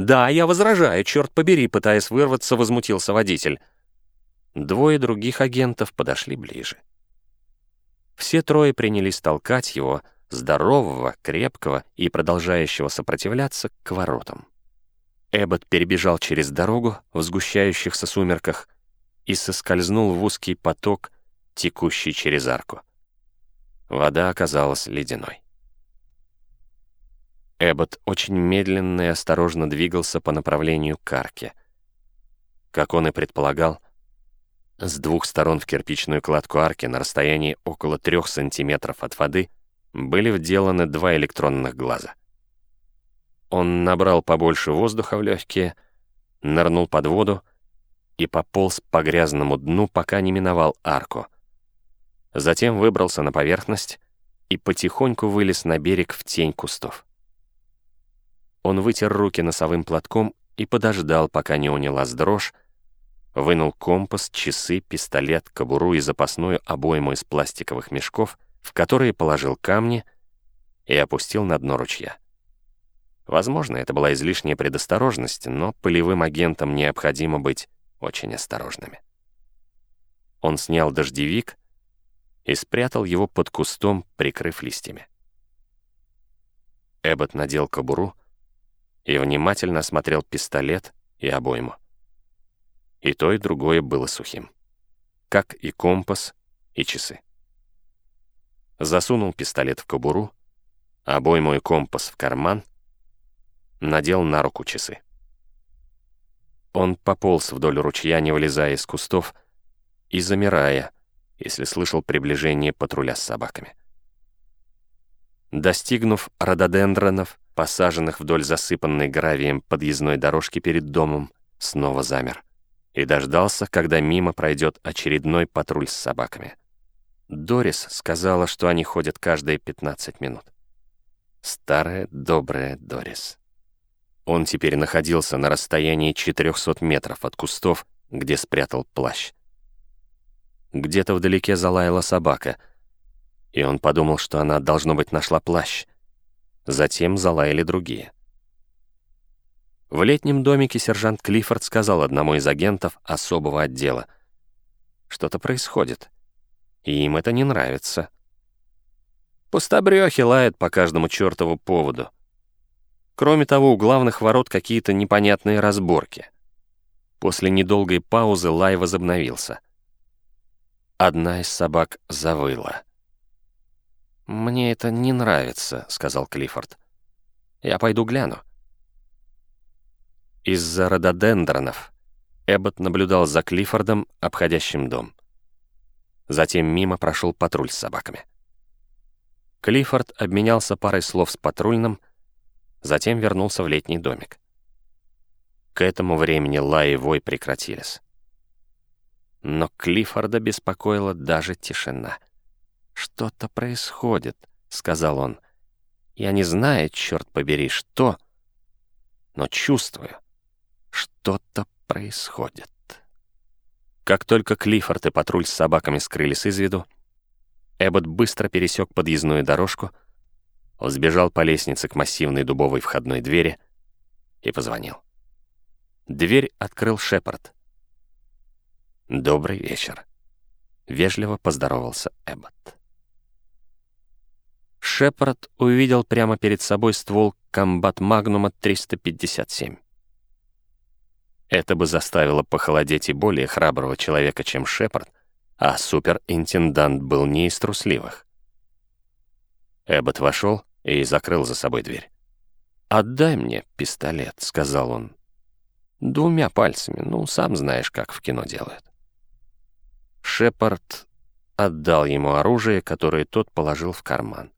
«Да, я возражаю, черт побери», пытаясь вырваться, возмутился водитель. Двое других агентов подошли ближе. Все трое принялись толкать его, здорового, крепкого и продолжающего сопротивляться, к воротам. Эббот перебежал через дорогу в сгущающихся сумерках и соскользнул в узкий поток, текущий через арку. Вода оказалась ледяной. Эббот очень медленно и осторожно двигался по направлению к арке. Как он и предполагал, с двух сторон в кирпичную кладку арки на расстоянии около трех сантиметров от воды были вделаны два электронных глаза. Он набрал побольше воздуха в легкие, нырнул под воду и пополз по грязному дну, пока не миновал арку. Затем выбрался на поверхность и потихоньку вылез на берег в тень кустов. Он вытер руки носовым платком и подождал, пока не унялась дрожь, вынул компас, часы, пистолет, кобуру и запасную обойму из пластиковых мешков, в которые положил камни и опустил на дно ручья. Возможно, это была излишняя предосторожность, но полевым агентам необходимо быть очень осторожными. Он снял дождевик и спрятал его под кустом, прикрыв листьями. Эббот надел кобуру и внимательно осмотрел пистолет и обойму. И то, и другое было сухим. Как и компас, и часы. Засунул пистолет в кобуру, обойму и компас в карман надел на руку часы. Он пополз вдоль ручья, не вылезая из кустов, и замирая, если слышал приближение патруля с собаками. Достигнув рододендронов, посаженных вдоль засыпанной гравием подъездной дорожки перед домом, снова замер и дождался, когда мимо пройдет очередной патруль с собаками. Дорис сказала, что они ходят каждые 15 минут. Старая добрая Дорис. Он теперь находился на расстоянии 400 метров от кустов, где спрятал плащ. Где-то вдалеке залаяла собака, и он подумал, что она, должно быть, нашла плащ. Затем залаяли другие. В летнем домике сержант Клиффорд сказал одному из агентов особого отдела. «Что-то происходит, и им это не нравится». Пустобрёхи лают по каждому чертову поводу. Кроме того, у главных ворот какие-то непонятные разборки. После недолгой паузы лай возобновился. Одна из собак завыла. «Мне это не нравится», — сказал Клиффорд. «Я пойду гляну». Из-за рододендронов Эббот наблюдал за Клиффордом, обходящим дом. Затем мимо прошел патруль с собаками. Клиффорд обменялся парой слов с патрульным, затем вернулся в летний домик. К этому времени лай и вой прекратились. Но Клиффорда беспокоила даже тишина. «Что-то происходит», — сказал он. «Я не знаю, черт побери, что, но чувствую, что-то происходит». Как только Клиффорд и патруль с собаками скрылись из виду, Эббот быстро пересек подъездную дорожку — он сбежал по лестнице к массивной дубовой входной двери и позвонил. Дверь открыл Шепард. «Добрый вечер», — вежливо поздоровался Эббот. Шепард увидел прямо перед собой ствол комбат Магнума 357. Это бы заставило похолодеть и более храброго человека, чем Шепард, а суперинтендант был не из трусливых. Эббот вошел и закрыл за собой дверь. «Отдай мне пистолет», — сказал он. «Двумя пальцами, ну, сам знаешь, как в кино делают». Шепард отдал ему оружие, которое тот положил в карман.